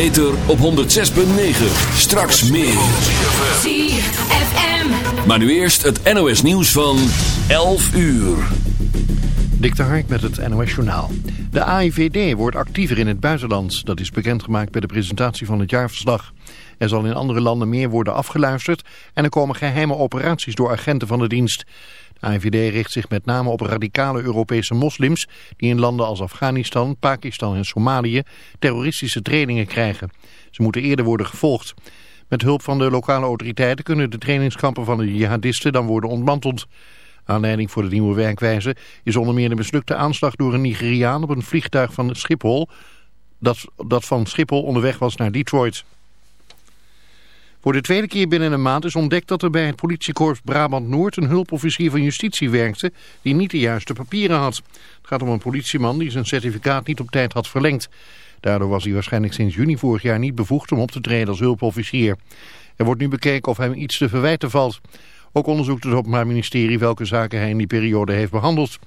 Ether op 106.9. Straks meer. ZFM. Maar nu eerst het NOS nieuws van 11 uur. Dik de Hark met het NOS Journaal. De AIVD wordt actiever in het buitenland. Dat is bekendgemaakt bij de presentatie van het jaarverslag. Er zal in andere landen meer worden afgeluisterd... en er komen geheime operaties door agenten van de dienst. AIVD richt zich met name op radicale Europese moslims... die in landen als Afghanistan, Pakistan en Somalië... terroristische trainingen krijgen. Ze moeten eerder worden gevolgd. Met hulp van de lokale autoriteiten kunnen de trainingskampen van de jihadisten dan worden ontmanteld. Aanleiding voor de nieuwe werkwijze is onder meer de mislukte aanslag door een Nigeriaan op een vliegtuig van Schiphol, dat, dat van Schiphol onderweg was naar Detroit. Voor de tweede keer binnen een maand is ontdekt dat er bij het politiekorps Brabant-Noord een hulpofficier van justitie werkte die niet de juiste papieren had. Het gaat om een politieman die zijn certificaat niet op tijd had verlengd. Daardoor was hij waarschijnlijk sinds juni vorig jaar niet bevoegd om op te treden als hulpofficier. Er wordt nu bekeken of hem iets te verwijten valt. Ook onderzoekt het Openbaar Ministerie welke zaken hij in die periode heeft behandeld.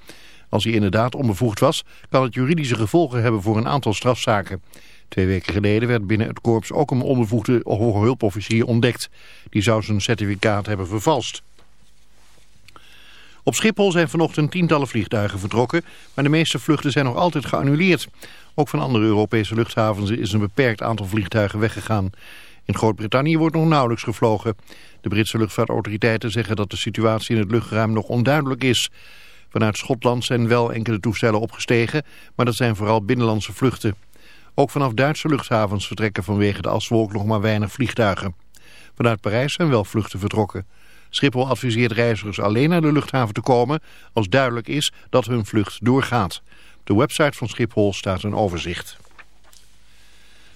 Als hij inderdaad onbevoegd was, kan het juridische gevolgen hebben voor een aantal strafzaken. Twee weken geleden werd binnen het korps ook een onbevoegde hoge hulpofficier ontdekt. Die zou zijn certificaat hebben vervalst. Op Schiphol zijn vanochtend tientallen vliegtuigen vertrokken, maar de meeste vluchten zijn nog altijd geannuleerd. Ook van andere Europese luchthavens is een beperkt aantal vliegtuigen weggegaan. In Groot-Brittannië wordt nog nauwelijks gevlogen. De Britse luchtvaartautoriteiten zeggen dat de situatie in het luchtruim nog onduidelijk is. Vanuit Schotland zijn wel enkele toestellen opgestegen, maar dat zijn vooral binnenlandse vluchten. Ook vanaf Duitse luchthavens vertrekken vanwege de aswolk nog maar weinig vliegtuigen. Vanuit Parijs zijn wel vluchten vertrokken. Schiphol adviseert reizigers alleen naar de luchthaven te komen als duidelijk is dat hun vlucht doorgaat. Op de website van Schiphol staat een overzicht.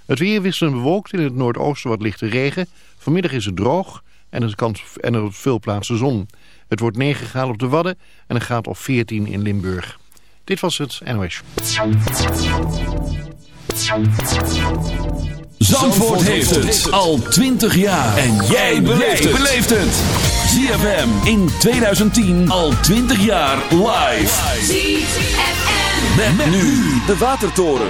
Het weer wisselend bewolkt, in het noordoosten wat lichte regen. Vanmiddag is het droog en er, kan, en er op veel plaatsen zon. Het wordt 9 graden op de Wadden en een graad of 14 in Limburg. Dit was het NOS. Zandvoort heeft het al 20 jaar. En jij beleeft het. ZFM in 2010 al 20 jaar live. ZFM. Met, nu de Watertoren.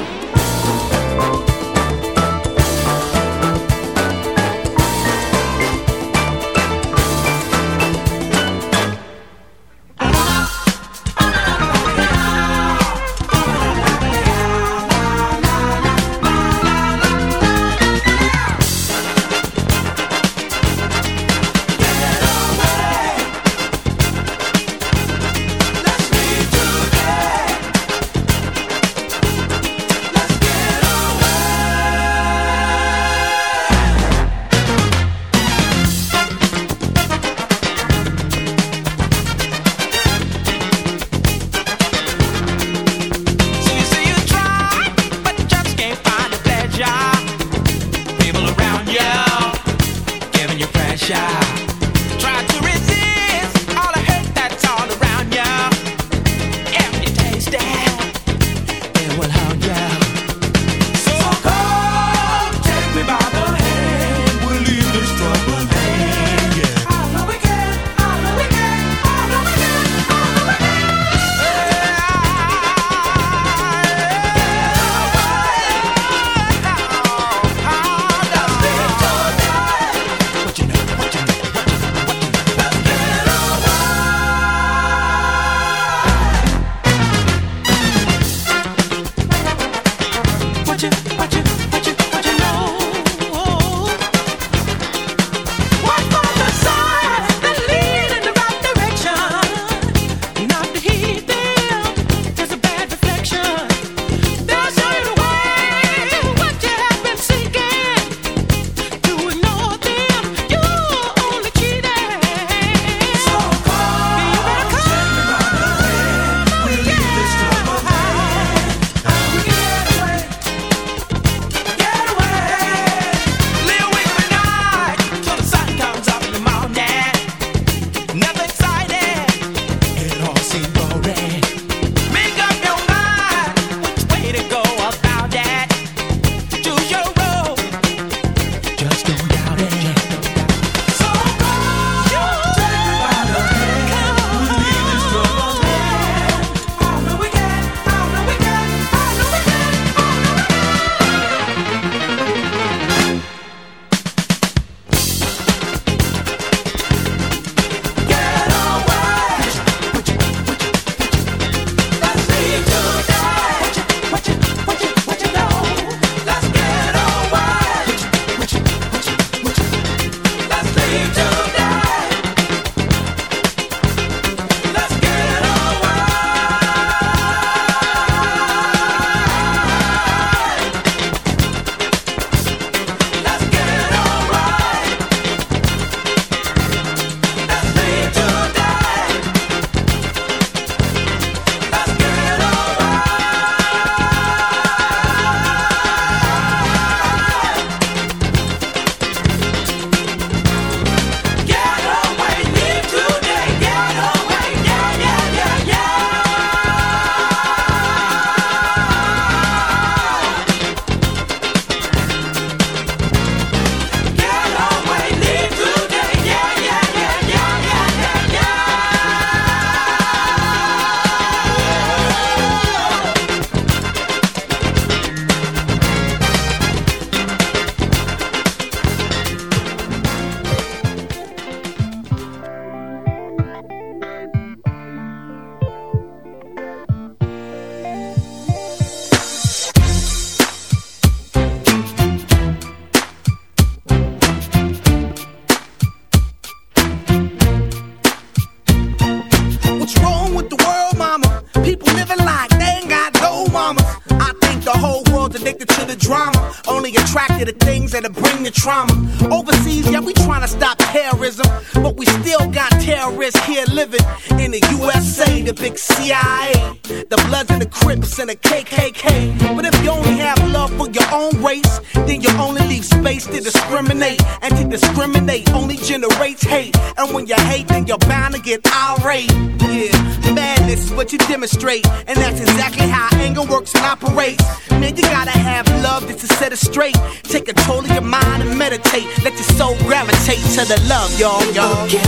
To the love, y'all, y'all.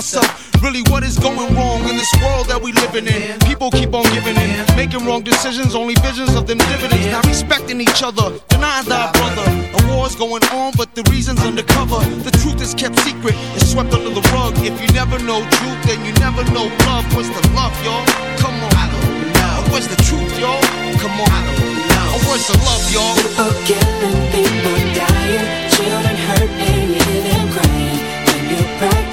Myself, really, what is going wrong in this world that we living in? People keep on giving in, making wrong decisions, only visions of them dividends. Not respecting each other, denying thy brother. A war's going on, but the reason's undercover. The truth is kept secret, it's swept under the rug. If you never know truth, then you never know love. What's the love, y'all? Come on. I don't know. Where's the truth, y'all? Come on. I don't know. Where's the love, y'all? People killing, people dying,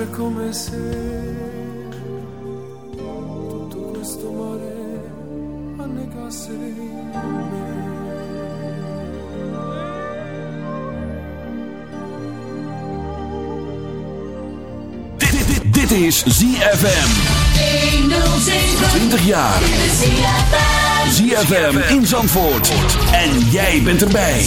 Welkom come se tutto questo mare annegasse me. Dit, dit is ZFM. 20 jaar. ZFM in Zandvoort. En jij bent erbij.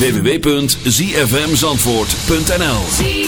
www.zfmzandvoort.nl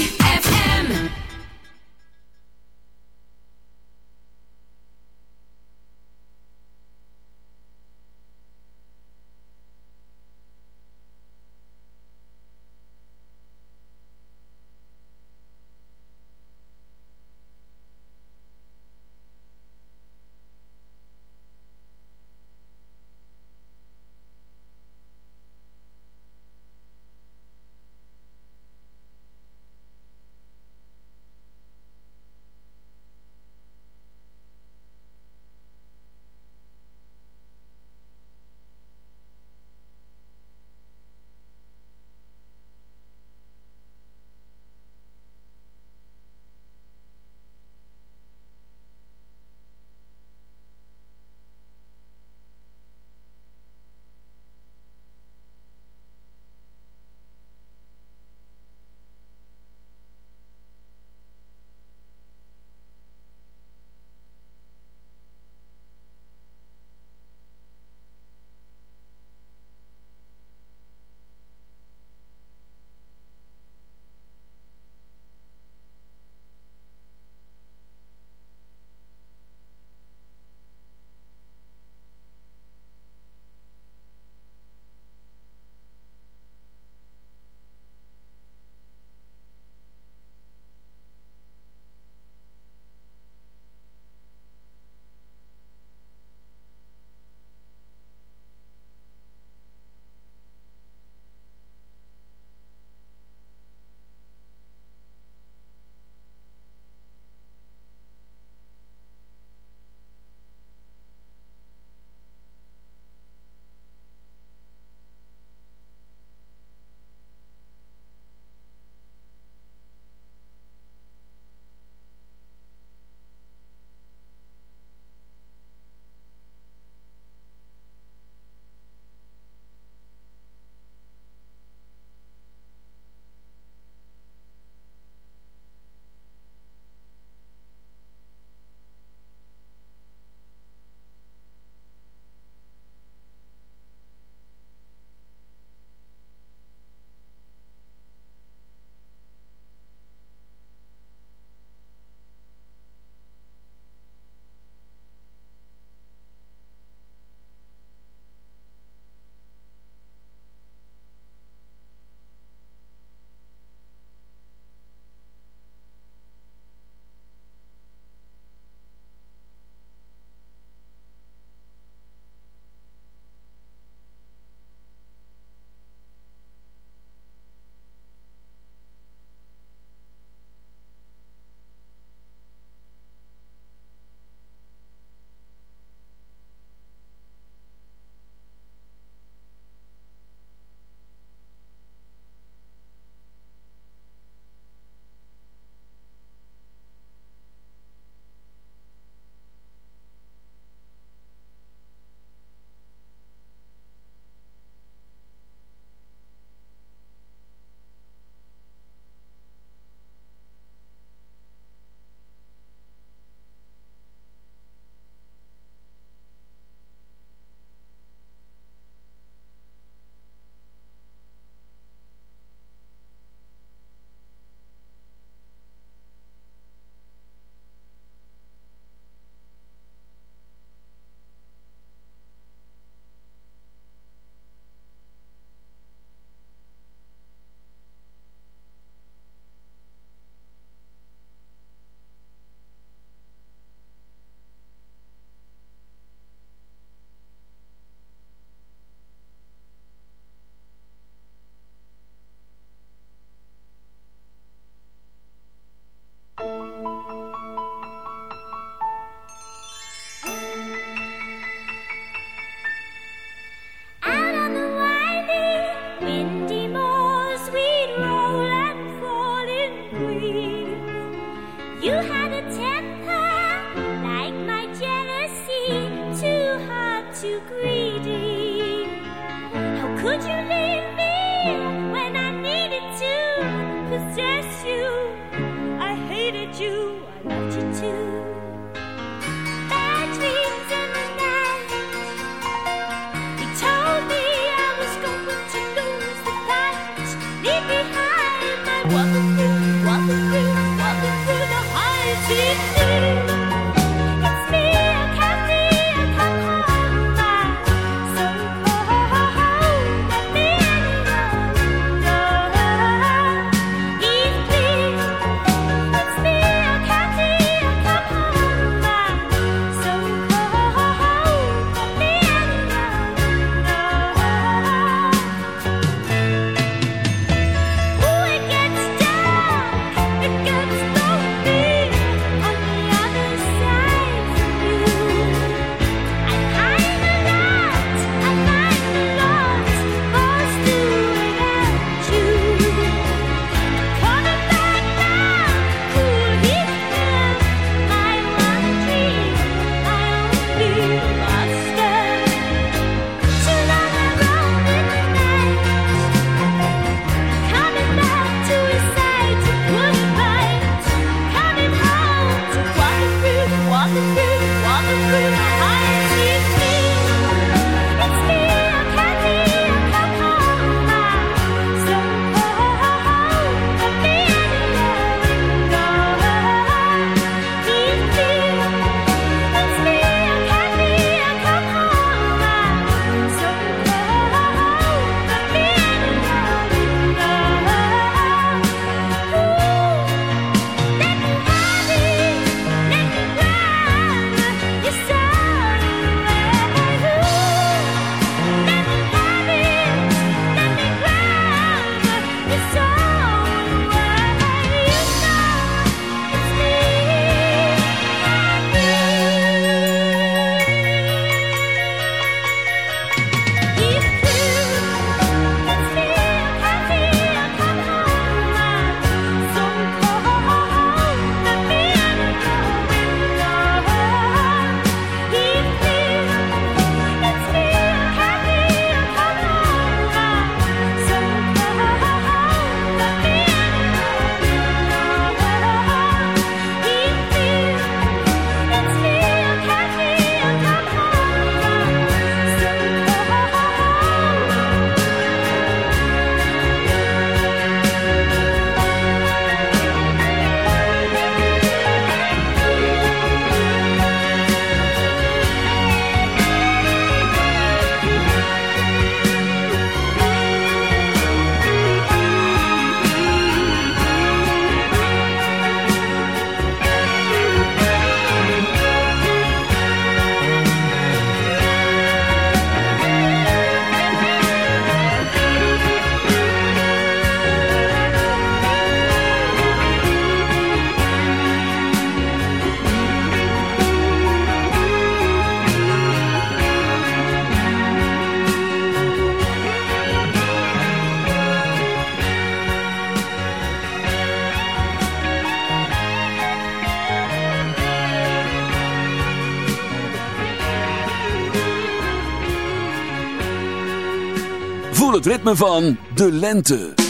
van de lente.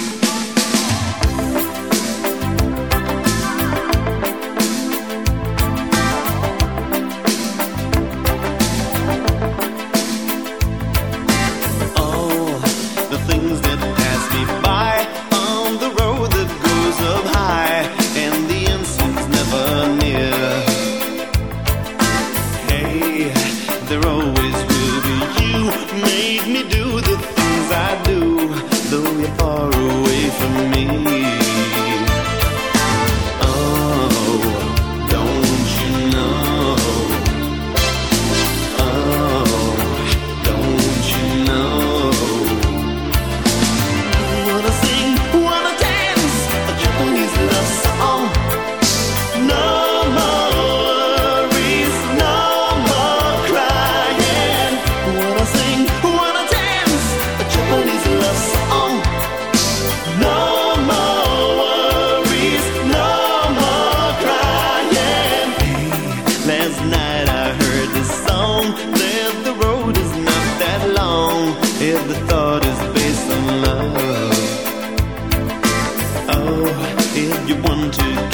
if you want to.